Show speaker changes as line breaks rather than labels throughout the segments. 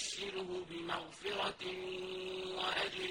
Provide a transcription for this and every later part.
فبشره بمغفرة وأجر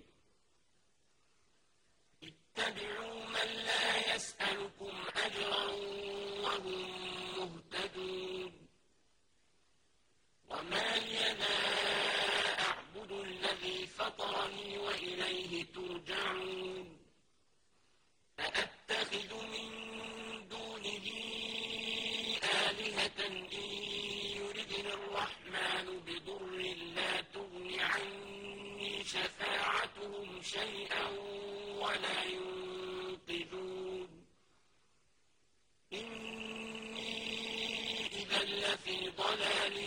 لفي ضلال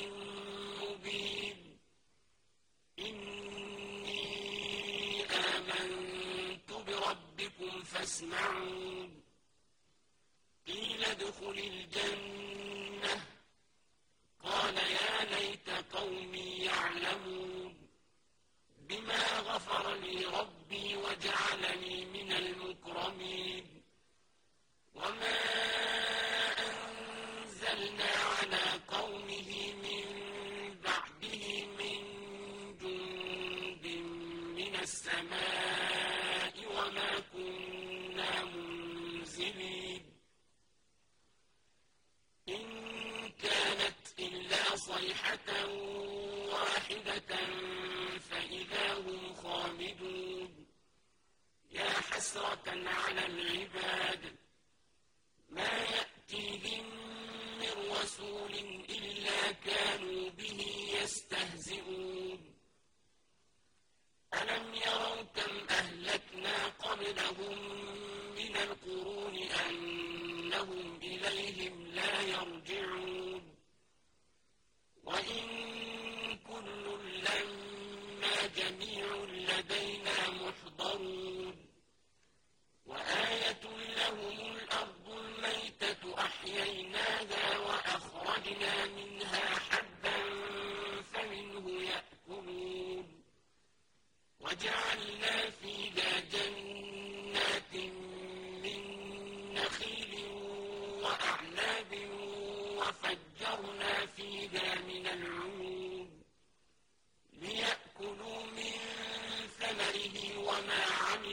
مبين. إني آمنت بربكم فاسمعون. قيل ادخل الجنة. على العباد. ما يأتيهم من رسول إلا كانوا به يستهزئون.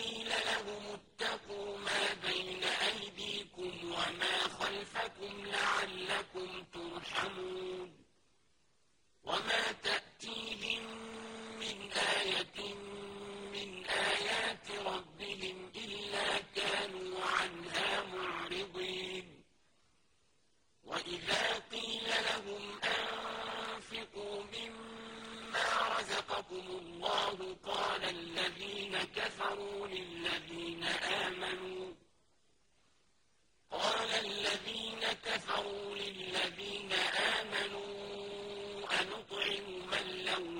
قيل لهم اتقوا ما بين أيديكم وما خلفكم لعلكم ترحمون وما تأتيهم من آية من آيات ربهم إلا كانوا عنها معرضين وإذا قيل لهم أنفقوا مما رزقكم الله قال الذين كفروا للذين آمنوا قال الذين كفروا للذين آمنوا أنطعم من لو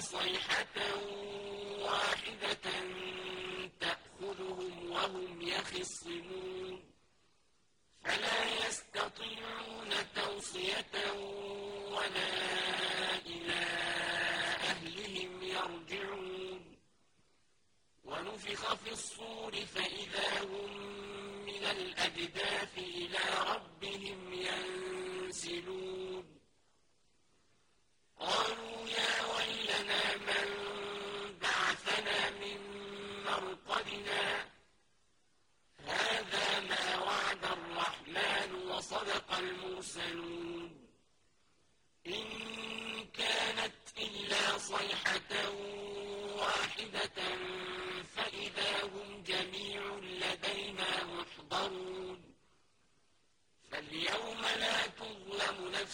صيحة واحدة تأخذهم وهم يخصمون فلا يستطيعون توصية ولا إلى أهلهم يرجعون ونفخ في الصور فإذا هم من الأجداث إلى ربهم ينسلون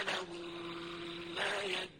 ولهم ما يدعون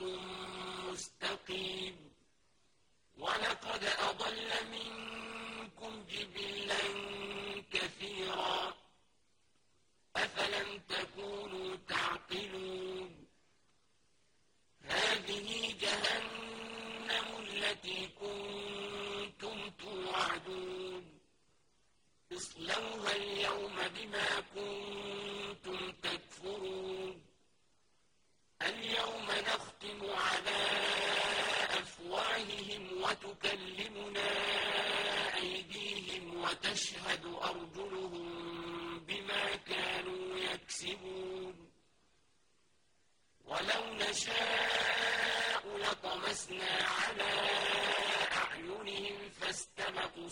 لكم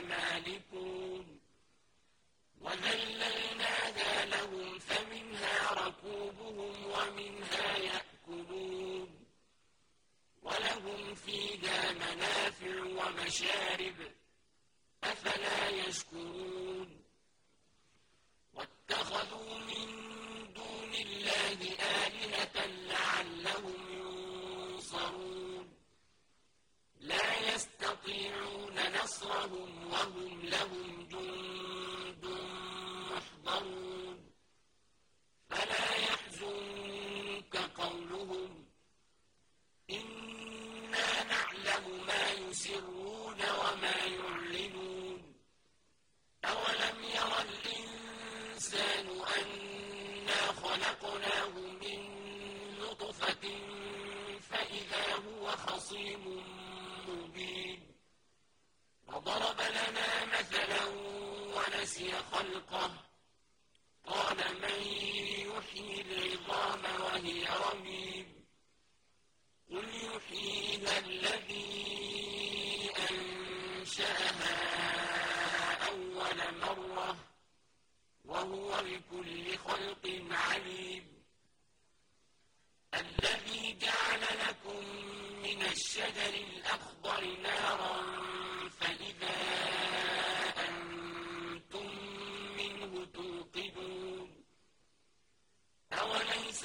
مالكون. وذللناها لهم فمنها ركوبهم ومنها يأكلون. ولهم فيها منافع ومشارب أفلا يشكرون واتخذوا من دون الله آلهة لعلهم ينصرون لا يستطيعون نصرهم وهم لهم جند محضرون. فلا يحزنك قولهم. إنا نعلم ما يسرون وما يعلنون. أولم ير الإنسان أنا خلقناه من نطفة فإذا هو خصيم مبين. خلقه. قال من يحيي العظام وهي رميم. قل يحييها الذي أنشأها أول مرة وهو بكل خلق عليم. الذي جعل لكم من الشجر الأخضر نارا فإذا أنتم منه توقدون أوليس